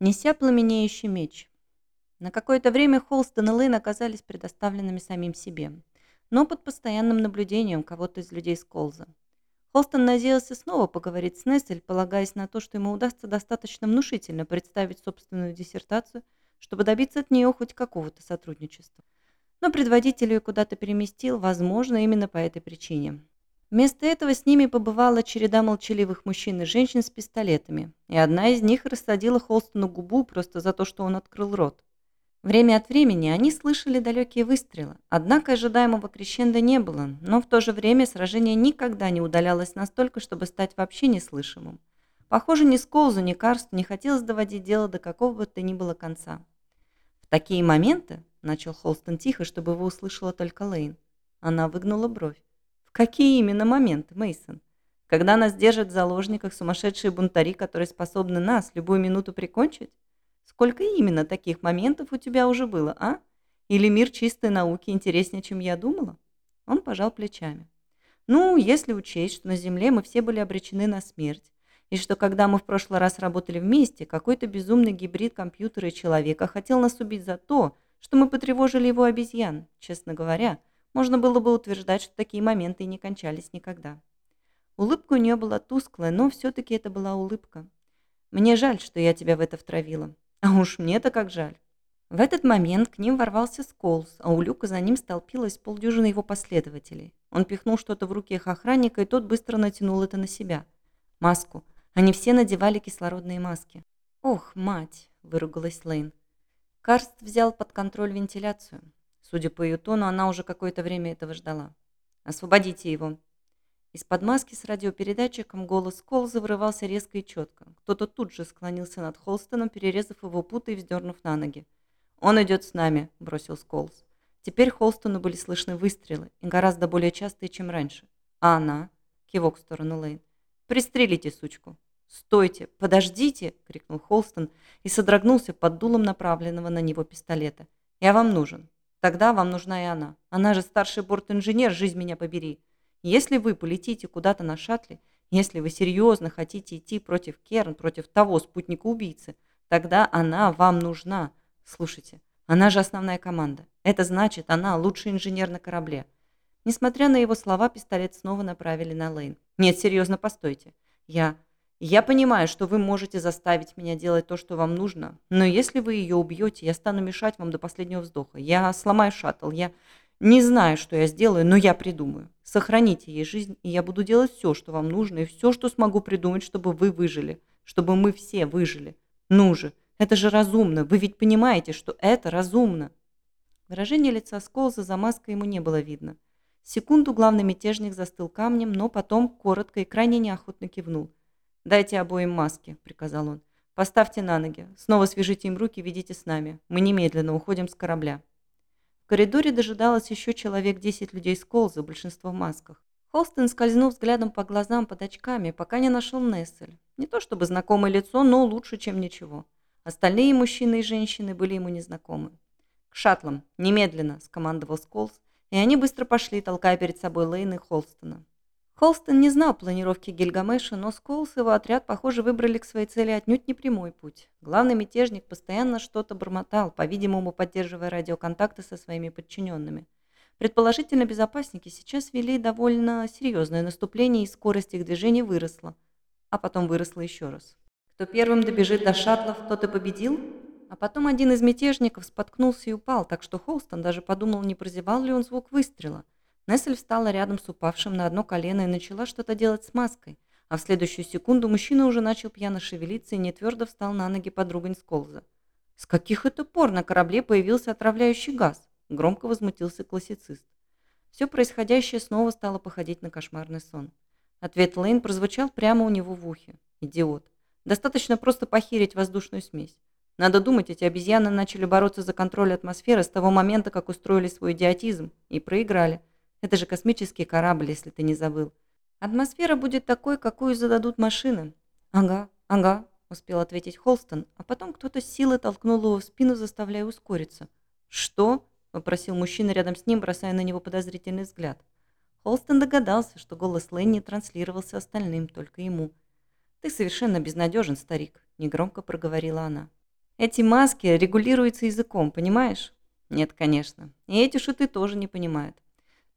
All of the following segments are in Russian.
неся пламенеющий меч. На какое-то время Холстон и Лейн оказались предоставленными самим себе, но под постоянным наблюдением кого-то из людей Сколза. Холстон надеялся снова поговорить с Нессель, полагаясь на то, что ему удастся достаточно внушительно представить собственную диссертацию, чтобы добиться от нее хоть какого-то сотрудничества. Но предводитель ее куда-то переместил, возможно, именно по этой причине. Вместо этого с ними побывала череда молчаливых мужчин и женщин с пистолетами, и одна из них рассадила Холстону губу просто за то, что он открыл рот. Время от времени они слышали далекие выстрелы, однако ожидаемого крещенда не было, но в то же время сражение никогда не удалялось настолько, чтобы стать вообще неслышимым. Похоже, ни Сколзу, ни Карсту не хотелось доводить дело до какого бы то ни было конца. В такие моменты, начал Холстон тихо, чтобы его услышала только Лейн, она выгнула бровь. Какие именно моменты, Мейсон? Когда нас держат в заложниках сумасшедшие бунтари, которые способны нас любую минуту прикончить? Сколько именно таких моментов у тебя уже было, а? Или мир чистой науки интереснее, чем я думала? Он пожал плечами. Ну, если учесть, что на Земле мы все были обречены на смерть, и что когда мы в прошлый раз работали вместе, какой-то безумный гибрид компьютера и человека хотел нас убить за то, что мы потревожили его обезьян, честно говоря, можно было бы утверждать, что такие моменты не кончались никогда. Улыбка у нее была тусклая, но все-таки это была улыбка. «Мне жаль, что я тебя в это втравила. А уж мне-то как жаль». В этот момент к ним ворвался Сколс, а у люка за ним столпилось полдюжины его последователей. Он пихнул что-то в руки их охранника, и тот быстро натянул это на себя. Маску. Они все надевали кислородные маски. «Ох, мать!» – выругалась Лейн. Карст взял под контроль вентиляцию. Судя по ее тону, она уже какое-то время этого ждала. «Освободите его!» Из-под маски с радиопередатчиком голос Колза вырывался резко и четко. Кто-то тут же склонился над Холстоном, перерезав его путы и вздернув на ноги. «Он идет с нами», – бросил Сколз. Теперь Холстону были слышны выстрелы, и гораздо более частые, чем раньше. «А она?» – кивок в сторону Лейн. «Пристрелите сучку!» «Стойте! Подождите!» – крикнул Холстон и содрогнулся под дулом направленного на него пистолета. «Я вам нужен. Тогда вам нужна и она. Она же старший борт-инженер, жизнь меня побери. Если вы полетите куда-то на шаттле, если вы серьезно хотите идти против Керн, против того спутника-убийцы, тогда она вам нужна. Слушайте, она же основная команда. Это значит, она лучший инженер на корабле. Несмотря на его слова, пистолет снова направили на Лейн. Нет, серьезно, постойте. Я... Я понимаю, что вы можете заставить меня делать то, что вам нужно, но если вы ее убьете, я стану мешать вам до последнего вздоха. Я сломаю шаттл, я не знаю, что я сделаю, но я придумаю. Сохраните ей жизнь, и я буду делать все, что вам нужно, и все, что смогу придумать, чтобы вы выжили, чтобы мы все выжили. Ну же, это же разумно, вы ведь понимаете, что это разумно. Выражение лица Сколза за маской ему не было видно. Секунду главный мятежник застыл камнем, но потом коротко и крайне неохотно кивнул. «Дайте обоим маски», — приказал он. «Поставьте на ноги. Снова свяжите им руки, ведите с нами. Мы немедленно уходим с корабля». В коридоре дожидалось еще человек десять людей с колза, большинство в масках. Холстон скользнул взглядом по глазам под очками, пока не нашел Нессель. Не то чтобы знакомое лицо, но лучше, чем ничего. Остальные мужчины и женщины были ему незнакомы. «К шаттлам! Немедленно!» – скомандовал Сколс, и они быстро пошли, толкая перед собой Лейна и Холстона. Холстон не знал планировки Гильгамеша, но Сколс и его отряд, похоже, выбрали к своей цели отнюдь не прямой путь. Главный мятежник постоянно что-то бормотал, по-видимому, поддерживая радиоконтакты со своими подчиненными. Предположительно, безопасники сейчас вели довольно серьезное наступление, и скорость их движения выросла. А потом выросла еще раз. Кто первым добежит до шаттлов, тот и победил? А потом один из мятежников споткнулся и упал, так что Холстон даже подумал, не прозевал ли он звук выстрела – Нессель встала рядом с упавшим на одно колено и начала что-то делать с маской, а в следующую секунду мужчина уже начал пьяно шевелиться и не твердо встал на ноги подругань Сколза. «С каких это пор на корабле появился отравляющий газ?» – громко возмутился классицист. Все происходящее снова стало походить на кошмарный сон. Ответ Лейн прозвучал прямо у него в ухе. «Идиот. Достаточно просто похерить воздушную смесь. Надо думать, эти обезьяны начали бороться за контроль атмосферы с того момента, как устроили свой идиотизм, и проиграли. Это же космический корабль, если ты не забыл. Атмосфера будет такой, какую зададут машины. Ага, ага, успел ответить Холстон, а потом кто-то с силой толкнул его в спину, заставляя ускориться. «Что?» – попросил мужчина рядом с ним, бросая на него подозрительный взгляд. Холстон догадался, что голос Ленни транслировался остальным, только ему. «Ты совершенно безнадежен, старик», – негромко проговорила она. Эти маски регулируются языком, понимаешь? Нет, конечно. И эти шуты тоже не понимают.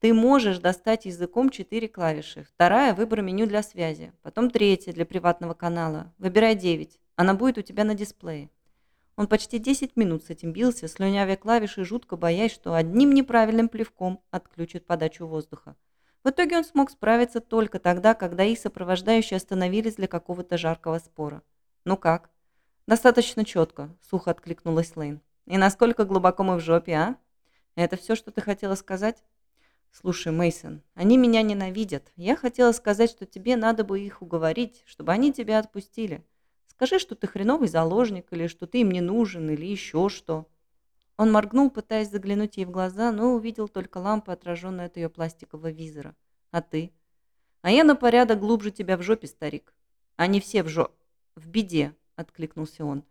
Ты можешь достать языком четыре клавиши. Вторая – выбор меню для связи. Потом третья для приватного канала. Выбирай 9. Она будет у тебя на дисплее. Он почти 10 минут с этим бился, слюнявя клавиши, жутко боясь, что одним неправильным плевком отключит подачу воздуха. В итоге он смог справиться только тогда, когда их сопровождающие остановились для какого-то жаркого спора. «Ну как?» «Достаточно четко», — сухо откликнулась Лейн. «И насколько глубоко мы в жопе, а? Это все, что ты хотела сказать?» «Слушай, Мейсон, они меня ненавидят. Я хотела сказать, что тебе надо бы их уговорить, чтобы они тебя отпустили. Скажи, что ты хреновый заложник, или что ты им не нужен, или еще что». Он моргнул, пытаясь заглянуть ей в глаза, но увидел только лампу, отраженную от ее пластикового визора. «А ты?» «А я на порядок глубже тебя в жопе, старик». «Они все в жо... в беде», — откликнулся он.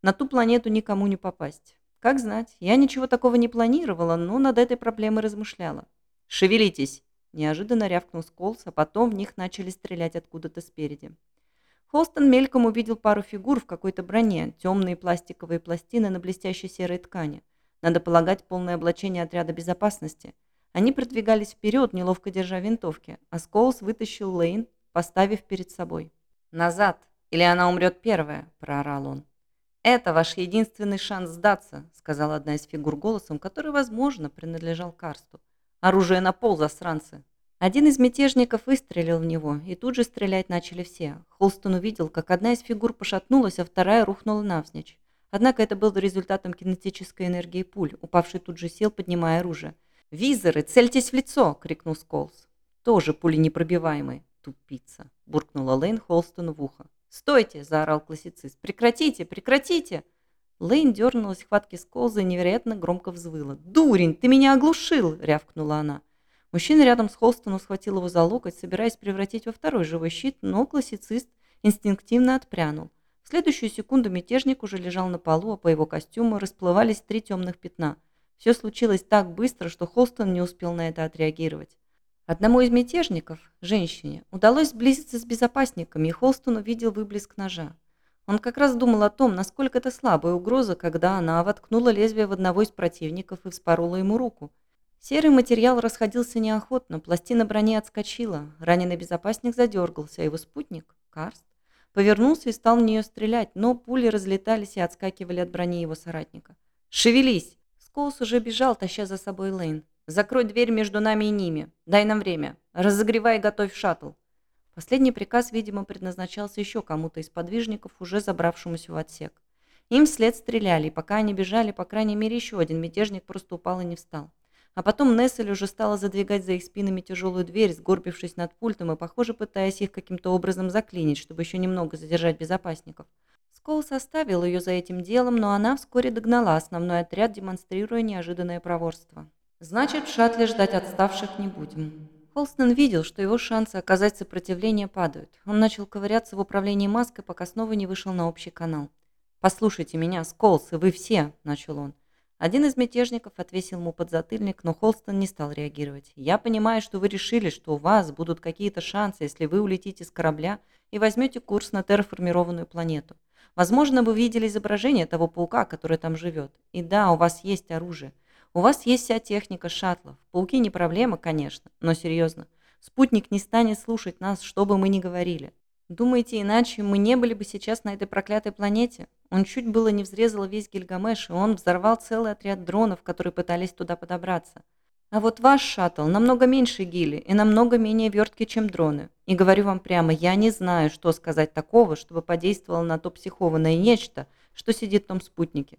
«На ту планету никому не попасть. Как знать, я ничего такого не планировала, но над этой проблемой размышляла. «Шевелитесь!» – неожиданно рявкнул Сколс, а потом в них начали стрелять откуда-то спереди. Холстон мельком увидел пару фигур в какой-то броне, темные пластиковые пластины на блестящей серой ткани. Надо полагать, полное облачение отряда безопасности. Они продвигались вперед, неловко держа винтовки, а Сколс вытащил Лейн, поставив перед собой. «Назад, или она умрет первая!» – проорал он. «Это ваш единственный шанс сдаться», – сказала одна из фигур голосом, который, возможно, принадлежал Карсту. Оружие на пол, засранцы!» Один из мятежников выстрелил в него, и тут же стрелять начали все. Холстон увидел, как одна из фигур пошатнулась, а вторая рухнула навзничь. Однако это было результатом кинетической энергии пуль. Упавший тут же сел, поднимая оружие. «Визоры, цельтесь в лицо!» — крикнул Сколс. «Тоже пули непробиваемые, тупица!» — буркнула Лейн Холстону в ухо. «Стойте!» — заорал классицист. «Прекратите! Прекратите!» Лейн дернулась в хватке Сколза и невероятно громко взвыла. «Дурень, ты меня оглушил!» – рявкнула она. Мужчина рядом с Холстоном схватил его за локоть, собираясь превратить во второй живой щит, но классицист инстинктивно отпрянул. В следующую секунду мятежник уже лежал на полу, а по его костюму расплывались три темных пятна. Все случилось так быстро, что Холстон не успел на это отреагировать. Одному из мятежников, женщине, удалось сблизиться с безопасниками, и Холстон увидел выблеск ножа. Он как раз думал о том, насколько это слабая угроза, когда она воткнула лезвие в одного из противников и вспорола ему руку. Серый материал расходился неохотно, пластина брони отскочила, раненый безопасник задергался, а его спутник, Карст, повернулся и стал в нее стрелять, но пули разлетались и отскакивали от брони его соратника. «Шевелись!» Скоус уже бежал, таща за собой Лейн. «Закрой дверь между нами и ними. Дай нам время. Разогревай и готовь шаттл». Последний приказ, видимо, предназначался еще кому-то из подвижников, уже забравшемуся в отсек. Им вслед стреляли, и пока они бежали, по крайней мере, еще один мятежник просто упал и не встал. А потом Нессель уже стала задвигать за их спинами тяжелую дверь, сгорбившись над пультом и, похоже, пытаясь их каким-то образом заклинить, чтобы еще немного задержать безопасников. Скол составил ее за этим делом, но она вскоре догнала основной отряд, демонстрируя неожиданное проворство. «Значит, в шаттле ждать отставших не будем». Холстон видел, что его шансы оказать сопротивление падают. Он начал ковыряться в управлении маской, пока снова не вышел на общий канал. «Послушайте меня, Сколс, и вы все!» – начал он. Один из мятежников отвесил ему подзатыльник, но Холстон не стал реагировать. «Я понимаю, что вы решили, что у вас будут какие-то шансы, если вы улетите с корабля и возьмете курс на терраформированную планету. Возможно, вы видели изображение того паука, который там живет. И да, у вас есть оружие. У вас есть вся техника шаттлов. Пауки не проблема, конечно, но серьезно. Спутник не станет слушать нас, что бы мы ни говорили. Думаете, иначе мы не были бы сейчас на этой проклятой планете? Он чуть было не взрезал весь Гильгамеш, и он взорвал целый отряд дронов, которые пытались туда подобраться. А вот ваш шаттл намного меньше гили и намного менее верткий, чем дроны. И говорю вам прямо, я не знаю, что сказать такого, чтобы подействовало на то психованное нечто, что сидит в том спутнике.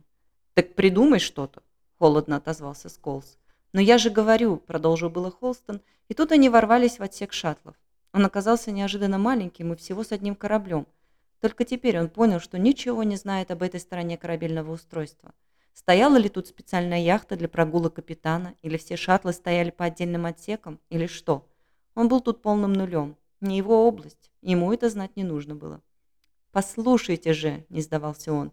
Так придумай что-то холодно отозвался Сколс. «Но я же говорю», — продолжил было Холстон, и тут они ворвались в отсек шаттлов. Он оказался неожиданно маленьким и всего с одним кораблем. Только теперь он понял, что ничего не знает об этой стороне корабельного устройства. Стояла ли тут специальная яхта для прогулок капитана, или все шаттлы стояли по отдельным отсекам, или что? Он был тут полным нулем. Не его область, ему это знать не нужно было. «Послушайте же», — не сдавался он,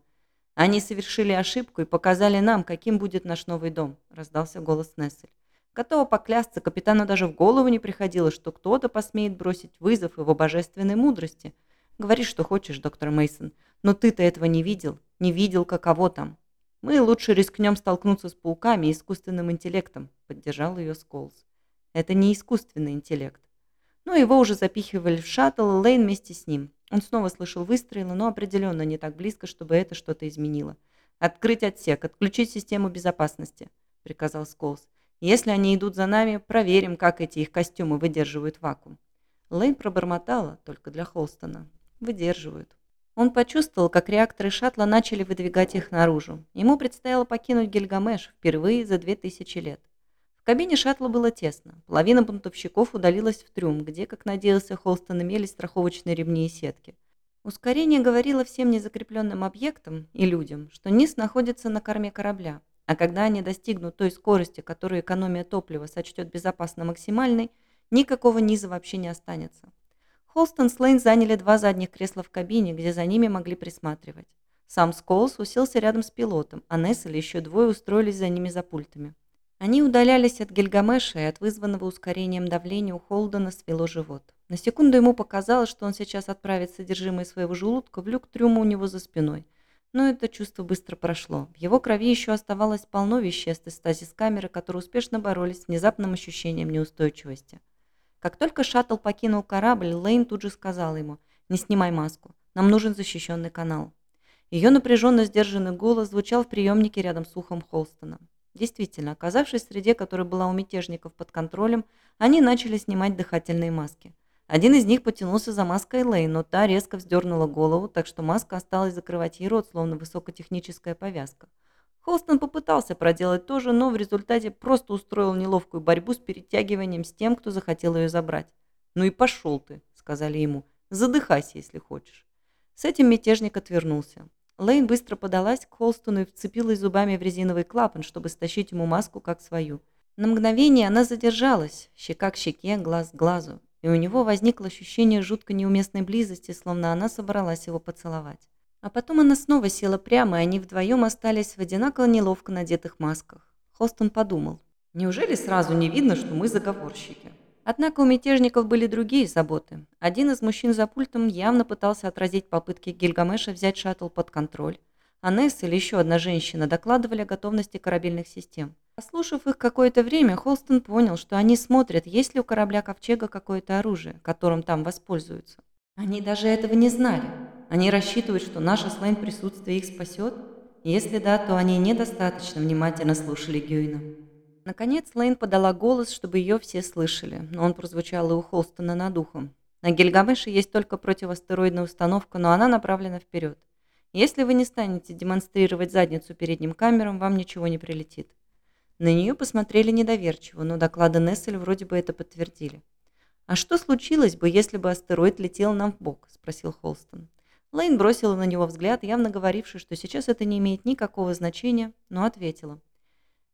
они совершили ошибку и показали нам, каким будет наш новый дом», – раздался голос Нессель. Готова поклясться, капитану даже в голову не приходило, что кто-то посмеет бросить вызов его божественной мудрости. Говори, что хочешь, доктор Мейсон, Но ты-то этого не видел, не видел, каково там. Мы лучше рискнем столкнуться с пауками и искусственным интеллектом, поддержал ее Сколс. Это не искусственный интеллект. Но его уже запихивали в шаттл, Лейн вместе с ним. Он снова слышал выстрелы, но определенно не так близко, чтобы это что-то изменило. «Открыть отсек, отключить систему безопасности», — приказал Сколс. «Если они идут за нами, проверим, как эти их костюмы выдерживают вакуум». Лейн пробормотала, только для Холстона. «Выдерживают». Он почувствовал, как реакторы шаттла начали выдвигать их наружу. Ему предстояло покинуть Гильгамеш впервые за две тысячи лет. Кабине шаттла было тесно. Половина бунтовщиков удалилась в трюм, где, как надеялся Холстон, имелись страховочные ремни и сетки. Ускорение говорило всем незакрепленным объектам и людям, что низ находится на корме корабля, а когда они достигнут той скорости, которую экономия топлива сочтет безопасно максимальной, никакого низа вообще не останется. Холстон с Лейн заняли два задних кресла в кабине, где за ними могли присматривать. Сам Сколс уселся рядом с пилотом, а Нессель еще двое устроились за ними за пультами. Они удалялись от Гильгамеша, и от вызванного ускорением давления у Холдена свело живот. На секунду ему показалось, что он сейчас отправит содержимое своего желудка в люк трюма у него за спиной. Но это чувство быстро прошло. В его крови еще оставалось полно веществ из стазис-камеры, которые успешно боролись с внезапным ощущением неустойчивости. Как только шаттл покинул корабль, Лейн тут же сказал ему «Не снимай маску, нам нужен защищенный канал». Ее напряженно сдержанный голос звучал в приемнике рядом с ухом Холстона. Действительно, оказавшись в среде, которая была у мятежников под контролем, они начали снимать дыхательные маски. Один из них потянулся за маской Лейн, но та резко вздернула голову, так что маска осталась закрывать ей рот, словно высокотехническая повязка. Холстон попытался проделать то же, но в результате просто устроил неловкую борьбу с перетягиванием с тем, кто захотел ее забрать. «Ну и пошел ты», — сказали ему. «Задыхайся, если хочешь». С этим мятежник отвернулся. Лейн быстро подалась к Холстону и вцепилась зубами в резиновый клапан, чтобы стащить ему маску как свою. На мгновение она задержалась, щека к щеке, глаз к глазу, и у него возникло ощущение жутко неуместной близости, словно она собралась его поцеловать. А потом она снова села прямо, и они вдвоем остались в одинаково неловко надетых масках. Хостон подумал. Неужели сразу не видно, что мы заговорщики? Однако у мятежников были другие заботы. Один из мужчин за пультом явно пытался отразить попытки Гильгамеша взять шаттл под контроль. А Несс или еще одна женщина докладывали о готовности корабельных систем. Послушав их какое-то время, Холстон понял, что они смотрят, есть ли у корабля Ковчега какое-то оружие, которым там воспользуются. Они даже этого не знали. Они рассчитывают, что наше слайн присутствие их спасет? Если да, то они недостаточно внимательно слушали Гюйна. Наконец Лейн подала голос, чтобы ее все слышали, но он прозвучал и у Холстона над ухом. На Гильгамеше есть только противоастероидная установка, но она направлена вперед. Если вы не станете демонстрировать задницу передним камерам, вам ничего не прилетит. На нее посмотрели недоверчиво, но доклады Нессель вроде бы это подтвердили. «А что случилось бы, если бы астероид летел нам в бок?» – спросил Холстон. Лейн бросила на него взгляд, явно говоривший, что сейчас это не имеет никакого значения, но ответила.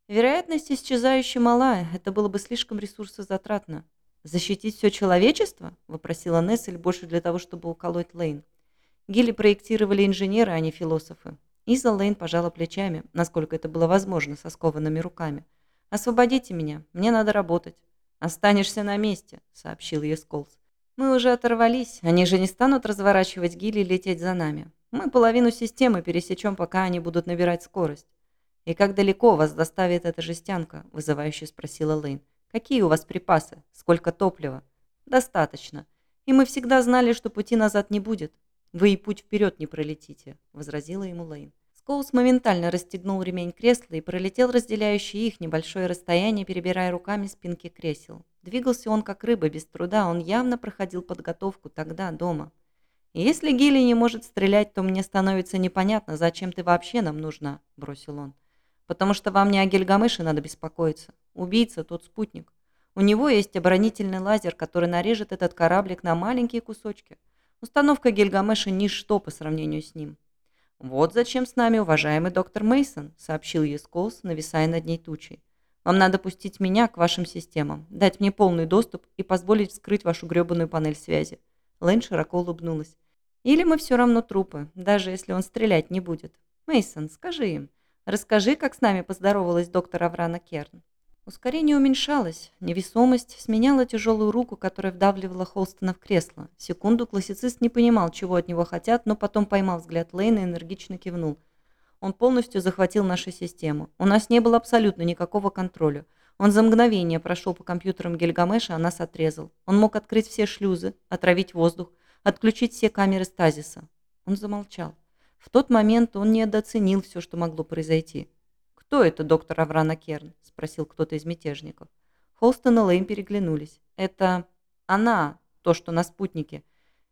«Вероятность исчезающей мала. Это было бы слишком ресурсозатратно». «Защитить все человечество?» – вопросила Нессель больше для того, чтобы уколоть Лейн. Гилли проектировали инженеры, а не философы. Иза Лейн пожала плечами, насколько это было возможно, со скованными руками. «Освободите меня, мне надо работать». «Останешься на месте», — сообщил ей Сколс. Мы уже оторвались, они же не станут разворачивать гили и лететь за нами. Мы половину системы пересечем, пока они будут набирать скорость. «И как далеко вас доставит эта жестянка?» – вызывающе спросила Лейн. «Какие у вас припасы? Сколько топлива?» «Достаточно. И мы всегда знали, что пути назад не будет. Вы и путь вперед не пролетите», – возразила ему Лейн. Скоус моментально расстегнул ремень кресла и пролетел разделяющий их небольшое расстояние, перебирая руками спинки кресел. Двигался он как рыба, без труда, он явно проходил подготовку тогда, дома. «Если Гилли не может стрелять, то мне становится непонятно, зачем ты вообще нам нужна», – бросил он. «Потому что вам не о Гильгамыше надо беспокоиться. Убийца – тот спутник. У него есть оборонительный лазер, который нарежет этот кораблик на маленькие кусочки. Установка Гильгамеша – ничто по сравнению с ним. «Вот зачем с нами уважаемый доктор Мейсон, сообщил ей Сколс, нависая над ней тучей. «Вам надо пустить меня к вашим системам, дать мне полный доступ и позволить вскрыть вашу гребаную панель связи». Лэйн широко улыбнулась. «Или мы все равно трупы, даже если он стрелять не будет. Мейсон, скажи им. Расскажи, как с нами поздоровалась доктор Аврана Керн». Ускорение уменьшалось, невесомость сменяла тяжелую руку, которая вдавливала Холстона в кресло. Секунду классицист не понимал, чего от него хотят, но потом поймал взгляд Лейна и энергично кивнул. Он полностью захватил нашу систему. У нас не было абсолютно никакого контроля. Он за мгновение прошел по компьютерам Гильгамеша, а нас отрезал. Он мог открыть все шлюзы, отравить воздух, отключить все камеры стазиса. Он замолчал. В тот момент он недооценил все, что могло произойти. «Кто это доктор Аврана Керн?» – спросил кто-то из мятежников. Холстон и Лейн переглянулись. «Это она, то, что на спутнике.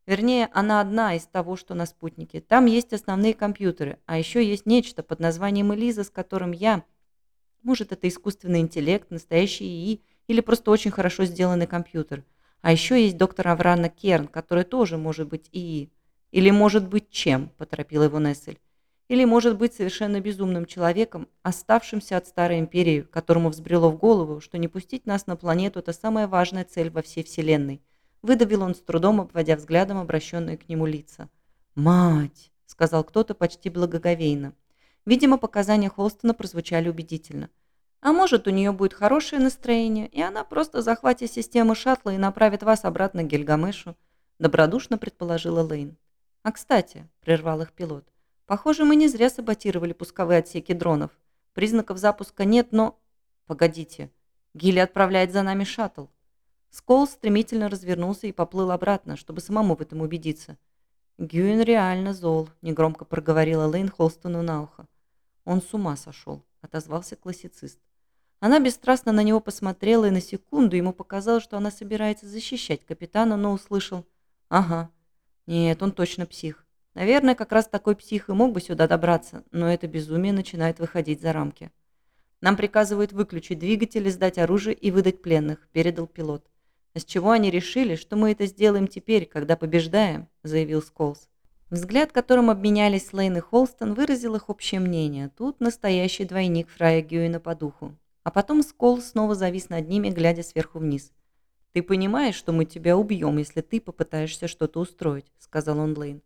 Вернее, она одна из того, что на спутнике. Там есть основные компьютеры, а еще есть нечто под названием Элиза, с которым я... Может, это искусственный интеллект, настоящий ИИ или просто очень хорошо сделанный компьютер. А еще есть доктор Аврана Керн, который тоже может быть ИИ. Или может быть чем, поторопила его Нессель. Или может быть совершенно безумным человеком, оставшимся от Старой Империи, которому взбрело в голову, что не пустить нас на планету – это самая важная цель во всей Вселенной. Выдавил он с трудом, обводя взглядом обращенные к нему лица. «Мать!» – сказал кто-то почти благоговейно. Видимо, показания Холстона прозвучали убедительно. А может, у нее будет хорошее настроение, и она просто захватит систему шаттла и направит вас обратно к Гильгамешу, добродушно предположила Лейн. А кстати, прервал их пилот, Похоже, мы не зря саботировали пусковые отсеки дронов. Признаков запуска нет, но... Погодите. Гилли отправляет за нами шаттл. Скол стремительно развернулся и поплыл обратно, чтобы самому в этом убедиться. «Гюин реально зол», — негромко проговорила Лейн Холстону на ухо. «Он с ума сошел», — отозвался классицист. Она бесстрастно на него посмотрела, и на секунду ему показалось, что она собирается защищать капитана, но услышал «Ага, нет, он точно псих. Наверное, как раз такой псих и мог бы сюда добраться, но это безумие начинает выходить за рамки. Нам приказывают выключить двигатель, сдать оружие и выдать пленных, передал пилот. А с чего они решили, что мы это сделаем теперь, когда побеждаем, заявил Сколс. Взгляд, которым обменялись Лейн и Холстон, выразил их общее мнение. Тут настоящий двойник Фрая Гюина по духу. А потом Сколс снова завис над ними, глядя сверху вниз. «Ты понимаешь, что мы тебя убьем, если ты попытаешься что-то устроить», — сказал он Лейн.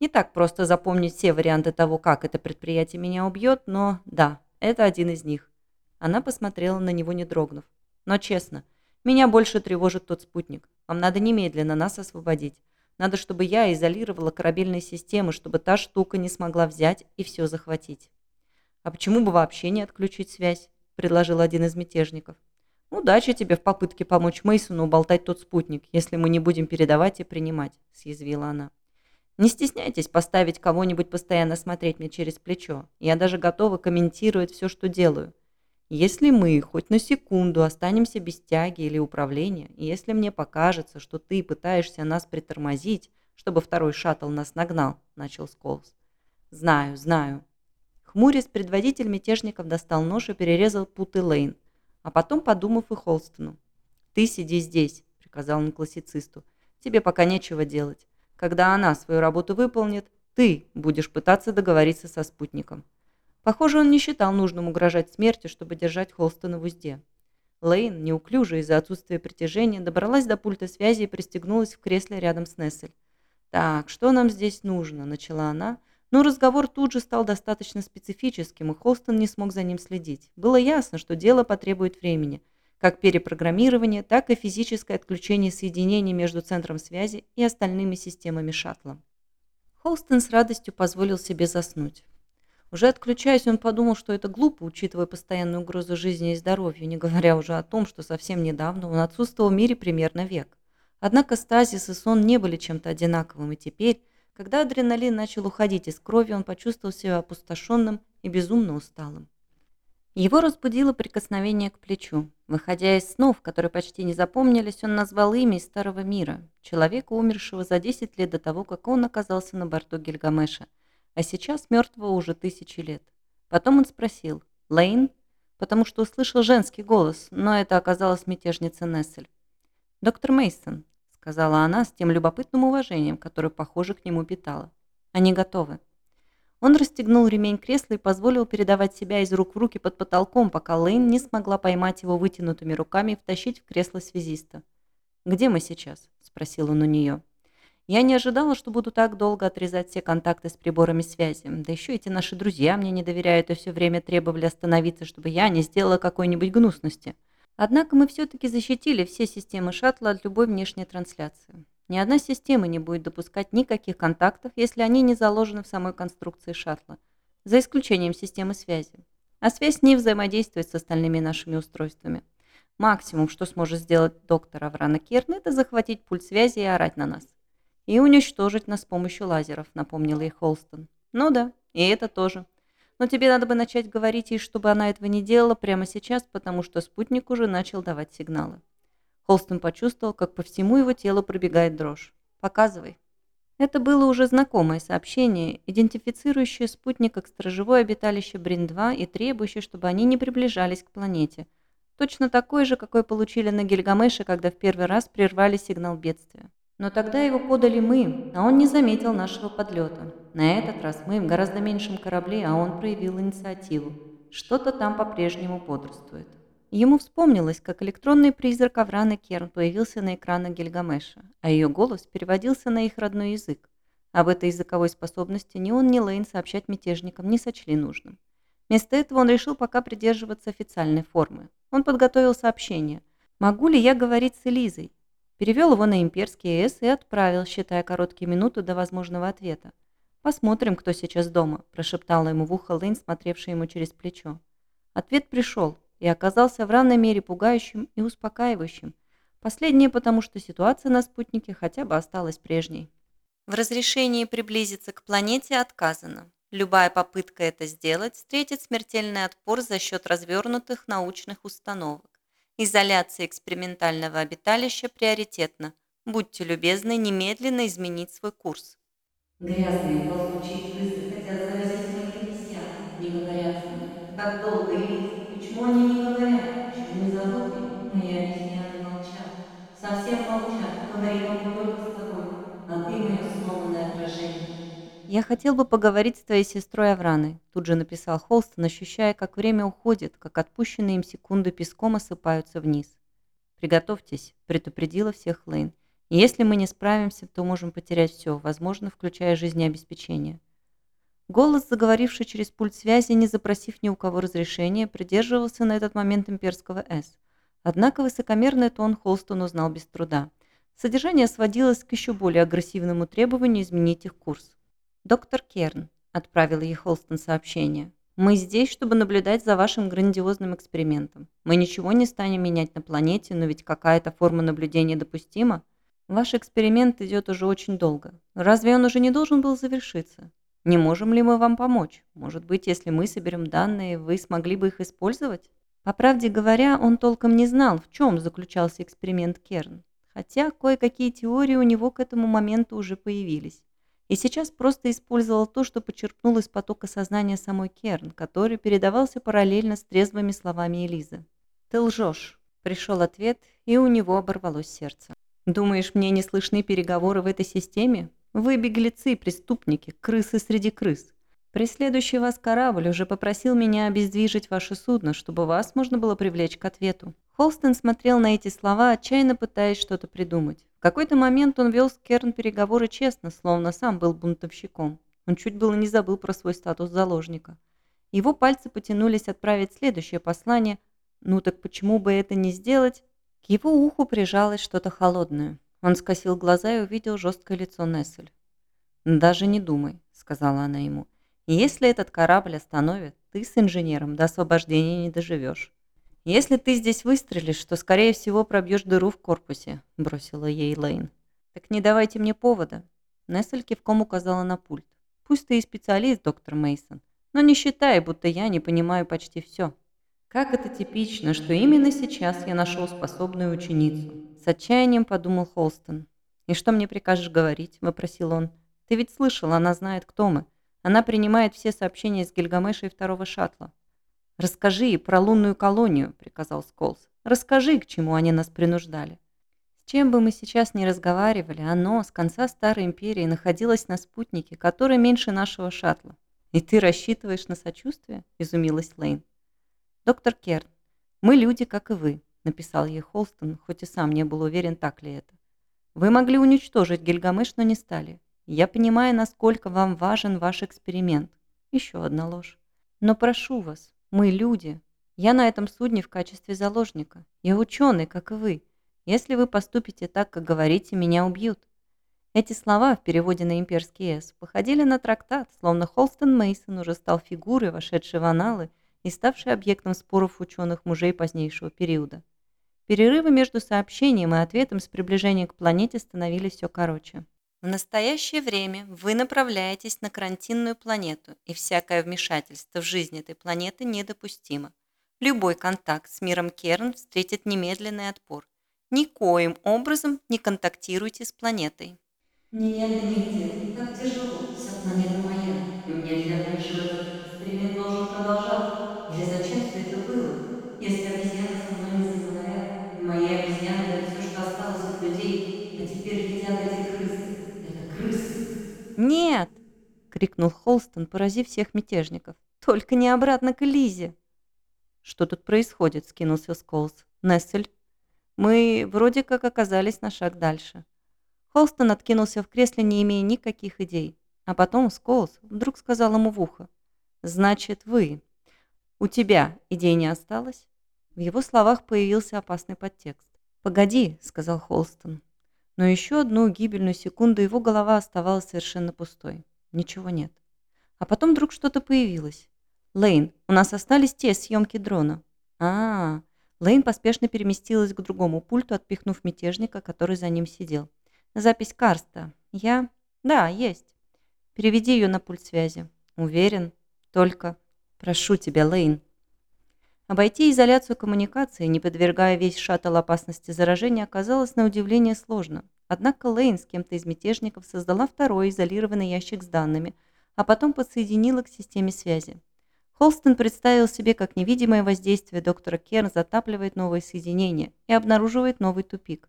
Не так просто запомнить все варианты того, как это предприятие меня убьет, но да, это один из них. Она посмотрела на него, не дрогнув. Но честно, меня больше тревожит тот спутник. Вам надо немедленно нас освободить. Надо, чтобы я изолировала корабельные системы, чтобы та штука не смогла взять и все захватить. А почему бы вообще не отключить связь? предложил один из мятежников. «Удачи тебе в попытке помочь Мейсону уболтать тот спутник, если мы не будем передавать и принимать», – съязвила она. Не стесняйтесь поставить кого-нибудь постоянно смотреть мне через плечо. Я даже готова комментировать все, что делаю. Если мы хоть на секунду останемся без тяги или управления, и если мне покажется, что ты пытаешься нас притормозить, чтобы второй шаттл нас нагнал, начал Сколс. Знаю, знаю. Хмурясь, предводитель мятежников достал нож и перерезал путы Лейн, а потом, подумав, и Холстону. «Ты сиди здесь», — приказал он классицисту. «Тебе пока нечего делать. Когда она свою работу выполнит, ты будешь пытаться договориться со спутником. Похоже, он не считал нужным угрожать смертью, чтобы держать Холстона в узде. Лейн, неуклюже из-за отсутствия притяжения, добралась до пульта связи и пристегнулась в кресле рядом с Нессель. «Так, что нам здесь нужно?» – начала она. Но разговор тут же стал достаточно специфическим, и Холстон не смог за ним следить. Было ясно, что дело потребует времени – как перепрограммирование, так и физическое отключение соединений между центром связи и остальными системами шаттла. Холстон с радостью позволил себе заснуть. Уже отключаясь, он подумал, что это глупо, учитывая постоянную угрозу жизни и здоровью, не говоря уже о том, что совсем недавно он отсутствовал в мире примерно век. Однако стазис и сон не были чем-то одинаковым, и теперь, когда адреналин начал уходить из крови, он почувствовал себя опустошенным и безумно усталым. Его разбудило прикосновение к плечу. Выходя из снов, которые почти не запомнились, он назвал имя из Старого Мира, человека, умершего за 10 лет до того, как он оказался на борту Гильгамеша, а сейчас мертвого уже тысячи лет. Потом он спросил «Лейн?» потому что услышал женский голос, но это оказалась мятежница Нессель. «Доктор Мейсон, сказала она с тем любопытным уважением, которое, похоже, к нему питала. «Они готовы». Он расстегнул ремень кресла и позволил передавать себя из рук в руки под потолком, пока Лейн не смогла поймать его вытянутыми руками и втащить в кресло связиста. «Где мы сейчас?» – спросил он у нее. Я не ожидала, что буду так долго отрезать все контакты с приборами связи. Да еще эти наши друзья мне не доверяют и все время требовали остановиться, чтобы я не сделала какой-нибудь гнусности. Однако мы все-таки защитили все системы шаттла от любой внешней трансляции. Ни одна система не будет допускать никаких контактов, если они не заложены в самой конструкции шаттла, за исключением системы связи. А связь не взаимодействует с остальными нашими устройствами. Максимум, что сможет сделать доктор Аврана Керн, это захватить пульт связи и орать на нас. И уничтожить нас с помощью лазеров, напомнил ей Холстон. Ну да, и это тоже. Но тебе надо бы начать говорить ей, чтобы она этого не делала прямо сейчас, потому что спутник уже начал давать сигналы. Холстон почувствовал, как по всему его телу пробегает дрожь. «Показывай». Это было уже знакомое сообщение, идентифицирующее спутник как сторожевое обиталище Брин-2 и требующее, чтобы они не приближались к планете. Точно такое же, какое получили на Гильгамеше, когда в первый раз прервали сигнал бедствия. Но тогда его подали мы, а он не заметил нашего подлета. На этот раз мы в гораздо меньшем корабле, а он проявил инициативу. Что-то там по-прежнему бодрствует. Ему вспомнилось, как электронный призрак Авраны Керн появился на экранах Гильгамеша, а ее голос переводился на их родной язык. Об этой языковой способности ни он, ни Лейн сообщать мятежникам не сочли нужным. Вместо этого он решил пока придерживаться официальной формы. Он подготовил сообщение. «Могу ли я говорить с Элизой? Перевел его на имперский ЭС и отправил, считая короткие минуты до возможного ответа. «Посмотрим, кто сейчас дома», – прошептала ему в ухо Лейн, смотревшая ему через плечо. Ответ пришел и оказался в равной мере пугающим и успокаивающим. Последнее потому, что ситуация на спутнике хотя бы осталась прежней. В разрешении приблизиться к планете отказано. Любая попытка это сделать встретит смертельный отпор за счет развернутых научных установок. Изоляция экспериментального обиталища приоритетна. Будьте любезны немедленно изменить свой курс. Грязные ползучие крысы хотят заразить моих крестьян. Не говорят. Как долго, Элиза? Почему они не говорят? Почему не зовут меня? Мои обезьяны молчат. Совсем молчат. Говорить могу только «Я хотел бы поговорить с твоей сестрой Авраной», тут же написал Холстон, ощущая, как время уходит, как отпущенные им секунды песком осыпаются вниз. «Приготовьтесь», – предупредила всех Лейн. «Если мы не справимся, то можем потерять все, возможно, включая жизнеобеспечение». Голос, заговоривший через пульт связи, не запросив ни у кого разрешения, придерживался на этот момент имперского «С». Однако высокомерный тон Холстон узнал без труда. Содержание сводилось к еще более агрессивному требованию изменить их курс. «Доктор Керн», — отправил ей Холстон сообщение, «мы здесь, чтобы наблюдать за вашим грандиозным экспериментом. Мы ничего не станем менять на планете, но ведь какая-то форма наблюдения допустима. Ваш эксперимент идет уже очень долго. Разве он уже не должен был завершиться? Не можем ли мы вам помочь? Может быть, если мы соберем данные, вы смогли бы их использовать?» По правде говоря, он толком не знал, в чем заключался эксперимент Керн, хотя кое-какие теории у него к этому моменту уже появились. И сейчас просто использовал то, что почерпнул из потока сознания самой Керн, который передавался параллельно с трезвыми словами Элизы. «Ты лжешь», – пришел ответ, и у него оборвалось сердце. «Думаешь, мне не слышны переговоры в этой системе? Вы беглецы, преступники, крысы среди крыс. Преследующий вас корабль уже попросил меня обездвижить ваше судно, чтобы вас можно было привлечь к ответу». Холстон смотрел на эти слова, отчаянно пытаясь что-то придумать. В какой-то момент он вел с Керн переговоры честно, словно сам был бунтовщиком. Он чуть было не забыл про свой статус заложника. Его пальцы потянулись отправить следующее послание. Ну так почему бы это не сделать? К его уху прижалось что-то холодное. Он скосил глаза и увидел жесткое лицо Нессель. «Даже не думай», — сказала она ему. «Если этот корабль остановит, ты с инженером до освобождения не доживешь. «Если ты здесь выстрелишь, то, скорее всего, пробьешь дыру в корпусе», – бросила ей Лейн. «Так не давайте мне повода». Нессель кивком указала на пульт. «Пусть ты и специалист, доктор Мейсон, но не считай, будто я не понимаю почти все». «Как это типично, что именно сейчас я нашел способную ученицу», – с отчаянием подумал Холстон. «И что мне прикажешь говорить?» – вопросил он. «Ты ведь слышал, она знает, кто мы. Она принимает все сообщения из Гильгамеша и второго шаттла. «Расскажи ей про лунную колонию», — приказал Сколс. «Расскажи, к чему они нас принуждали». С чем бы мы сейчас ни разговаривали, оно с конца Старой Империи находилось на спутнике, который меньше нашего шаттла. «И ты рассчитываешь на сочувствие?» – изумилась Лейн. «Доктор Керн, мы люди, как и вы», – написал ей Холстон, хоть и сам не был уверен, так ли это. Вы могли уничтожить Гильгамеш, но не стали. Я понимаю, насколько вам важен ваш эксперимент. Еще одна ложь. Но прошу вас, мы люди. Я на этом судне в качестве заложника. Я ученый, как и вы. Если вы поступите так, как говорите, меня убьют. Эти слова в переводе на имперский «С» походили на трактат, словно Холстон Мейсон уже стал фигурой, вошедшей в аналы и ставшей объектом споров ученых мужей позднейшего периода. Перерывы между сообщением и ответом с приближением к планете становились все короче. В настоящее время вы направляетесь на карантинную планету, и всякое вмешательство в жизнь этой планеты недопустимо. Любой контакт с миром Керн встретит немедленный отпор. Никоим образом не контактируйте с планетой. Мне нет нигде. Так тяжело. Вся планета моя. И мне нельзя дальше «Нет!» — крикнул Холстон, поразив всех мятежников. «Только не обратно к Лизе!» «Что тут происходит?» — скинулся Сколс. «Нессель?» «Мы вроде как оказались на шаг дальше». Холстон откинулся в кресле, не имея никаких идей. А потом Сколс вдруг сказал ему в ухо. «Значит, вы. У тебя идей не осталось?» В его словах появился опасный подтекст. «Погоди», — сказал Холстон. Но еще одну гибельную секунду его голова оставалась совершенно пустой. Ничего нет. А потом вдруг что-то появилось. «Лейн, у нас остались те съемки дрона». А, -а, а Лейн поспешно переместилась к другому пульту, отпихнув мятежника, который за ним сидел. Запись Карста. Я? Да, есть. Переведи ее на пульт связи. Уверен. Только прошу тебя, Лейн. Обойти изоляцию коммуникации, не подвергая весь шаттл опасности заражения, оказалось на удивление сложно. Однако Лейн с кем-то из мятежников создала второй изолированный ящик с данными, а потом подсоединила к системе связи. Холстон представил себе, как невидимое воздействие доктора Керн затапливает новые соединения и обнаруживает новый тупик.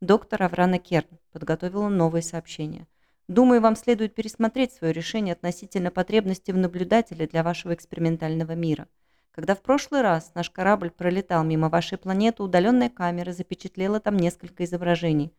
Доктор Аврана Керн подготовила новые сообщения. Думаю, вам следует пересмотреть свое решение относительно потребности в наблюдателе для вашего экспериментального мира. Когда в прошлый раз наш корабль пролетал мимо вашей планеты, удаленная камера запечатлела там несколько изображений.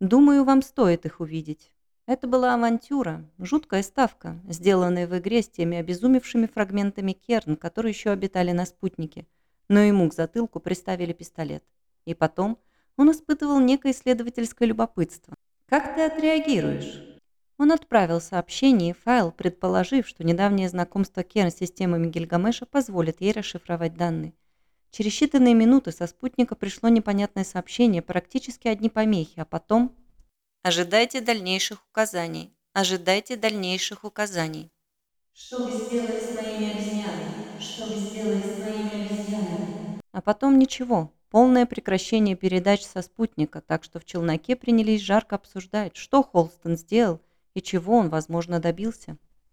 Думаю, вам стоит их увидеть. Это была авантюра, жуткая ставка, сделанная в игре с теми обезумевшими фрагментами Керн, которые еще обитали на спутнике. Но ему к затылку приставили пистолет. И потом он испытывал некое исследовательское любопытство. «Как ты отреагируешь?» Он отправил сообщение и файл, предположив, что недавнее знакомство Керн с системами Гильгамеша позволит ей расшифровать данные. Через считанные минуты со спутника пришло непонятное сообщение, практически одни помехи, а потом... «Ожидайте дальнейших указаний. Ожидайте дальнейших указаний». «Что вы сделали с моими обезьянами? Что вы сделали с моими обезьянами?» А потом ничего полное прекращение передач со спутника, так что в челноке принялись жарко обсуждать, что Холстон сделал и чего он, возможно, добился.